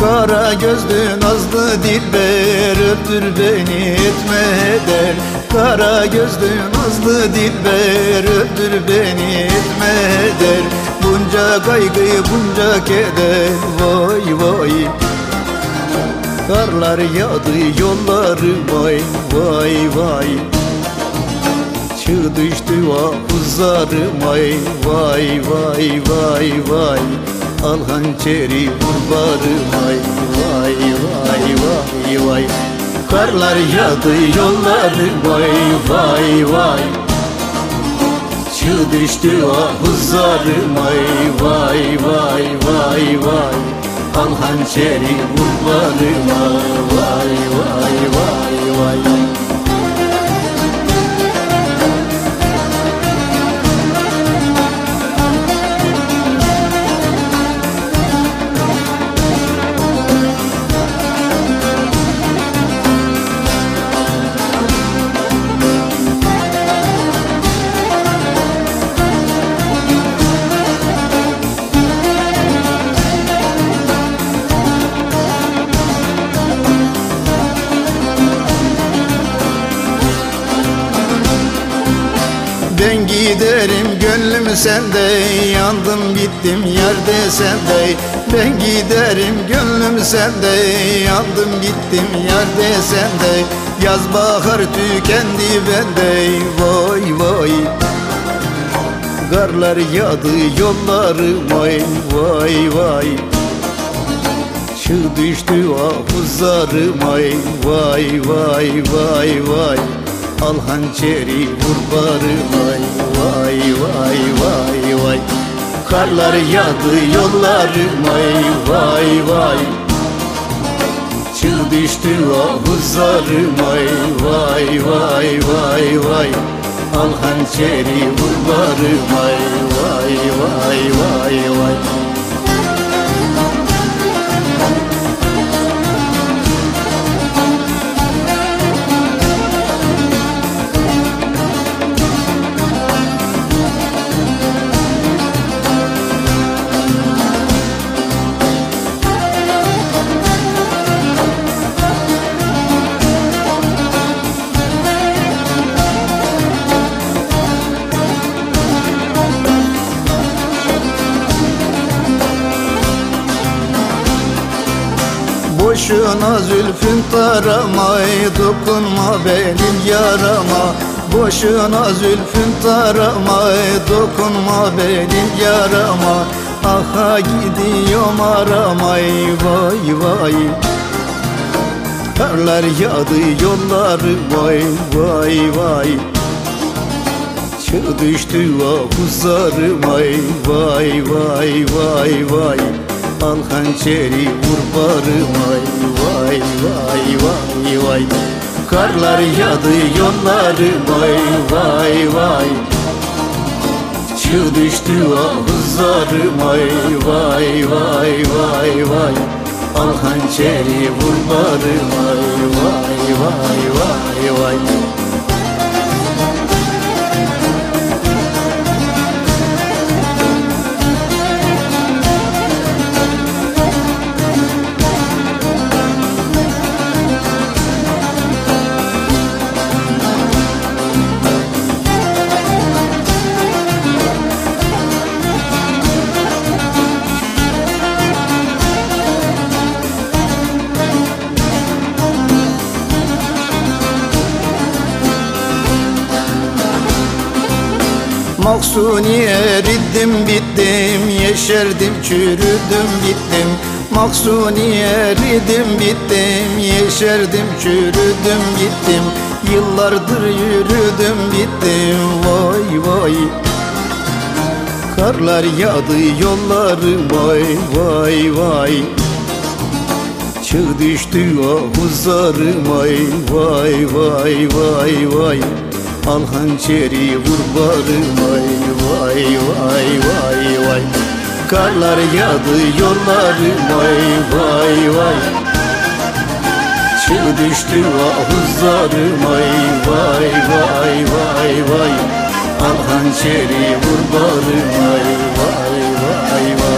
Kara gözlü nazlı dilber öldür beni etme eder. Kara gözlü nazlı dilber öldür beni etme eder. Bunca kaygı bunca keder vay vay. Karlar yağdı yolları vay vay vay. Çığ düştü ahuzlarım vay vay vay vay vay. Al hançeri vur vay vay Karlar yağdı yolları vay vay vay. Çığ düştü ahuzlarım vay vay vay vay. Vay Al hançeri vur vay vay vay vay Ben giderim gönlüm sende Yandım bittim yerde sende. Ben giderim gönlüm sende Yandım bittim yerde sende. Yaz bahar tükendi bende Vay vay. Karlar yağdı yolları vay vay vay. Çığ düştü ahuzlarım vay vay vay vay vay Al hançeri vur bari vay vay vay vay vay. Karlar yağdı yolları vay vay vay. Çığ düştü ahuzlarım vay vay vay vay. Vay Al hançeri vur bari vay vay vay vay vay Boşuna zülfün taramay Dokunma benim yarama. Boşuna zülfün taramay Dokunma benim yarama. Aha gidiyorum aramay Vay vay. Karlar yağdı yolları Vay vay vay. Çığ düştü ahuzlarım Vay vay vay vay vay Al hançeri vur barım vay vay vay vay Karlar yağdı yolları vay vay vay Çığ düştü ahızlarım vay vay vay vay vay Al hançeri vur barım vay vay vay vay vay Maksuni eridim bittim Yeşerdim çürüdüm bittim. Maksuni eridim bittim Yeşerdim çürüdüm gittim Yıllardır yürüdüm bittim. Vay vay. Karlar yağdı yolları vay vay vay. Çığ düştü ahuzlarım vay vay vay vay vay Al hançeri vur barım vay vay vay vay. Karlar yağdı yolları vay vay. Çığ düştü ahuzlarım vay vay vay vay. Al hançeri vur barım vay vay vay vay